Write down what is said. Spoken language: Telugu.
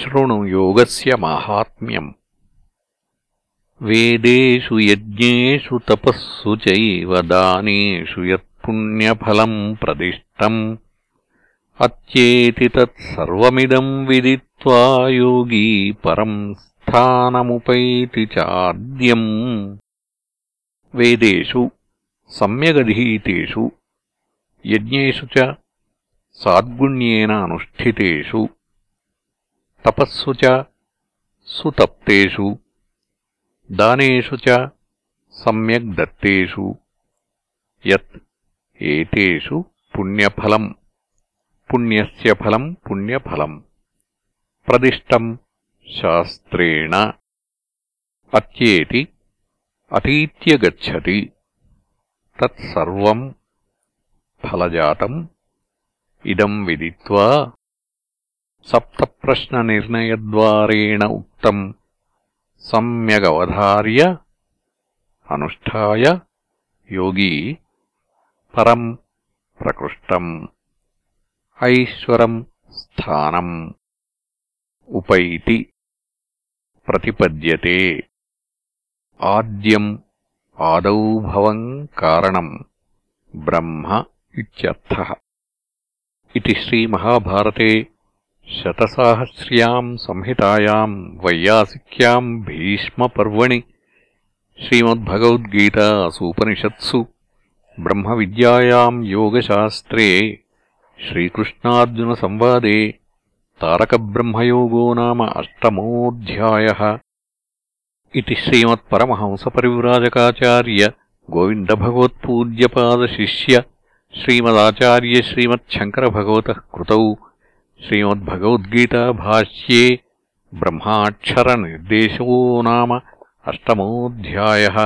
శృణు యోగస్య మాహాత్మ్యం. వేదేషు యజ్ఞు తపస్సు చైవ యత్పుణ్యఫలం ప్రదిష్టం. అత్యేతి తత్సర్వమిదం విదిత్వా యోగీ పరం స్థానముపైతి చాద్యం. వేదేషు సమ్యగధీతేషు యజ్ఞు సాద్గుణ్యేన అనుష్ఠితేషు. తపస్సు చ సుతప్తేషు సమ్యగ్దత్తు ఎత్తు పుణ్యఫలం పుణ్యస్ ఫలం పుణ్యఫలం ప్రదిష్టం శాస్త్రేణ అత్యేతి అతీత్య గచ్చతి తత్సర్వం ఫలజాతం ఇదం విదిత్వా సప్తప్రశ్ననిర్ణయద్వారేణ ఉక్తम् సమ్యగవధార్య అనుష్ఠాయ యోగీ పరం ప్రకృష్టం ఐశ్వరం స్థానం ఉపైతి ప్రతిపద్యతే ఆద్యం ఆదౌ భవం కారణం బ్రహ్మ ఇత్యర్థ ఇది శ్రీమహాభారతే शतसाहस्र्याम् संहितायाम् वैयासिक्याम् भीष्मपर्वणि श्रीमद्भगवद्गीतासूपनिषत्सु ब्रह्मविद्यायाम् योगशास्त्रे श्रीकृष्णार्जुनसंवादे तारकब्रह्मयोगो नाम अष्टमोऽध्यायः इति श्रीमत्परमहंसपरिव्राजकाचार्य गोविन्दभगवत्पूज्यपादशिष्य श्रीमदाचार्यश्रीमच्छङ्करभगवतः कृतौ श्रीमद्भगवद्गीताभाष्ये ब्रह्माक्षरनिर्देशो नाम अष्टमोऽध्यायः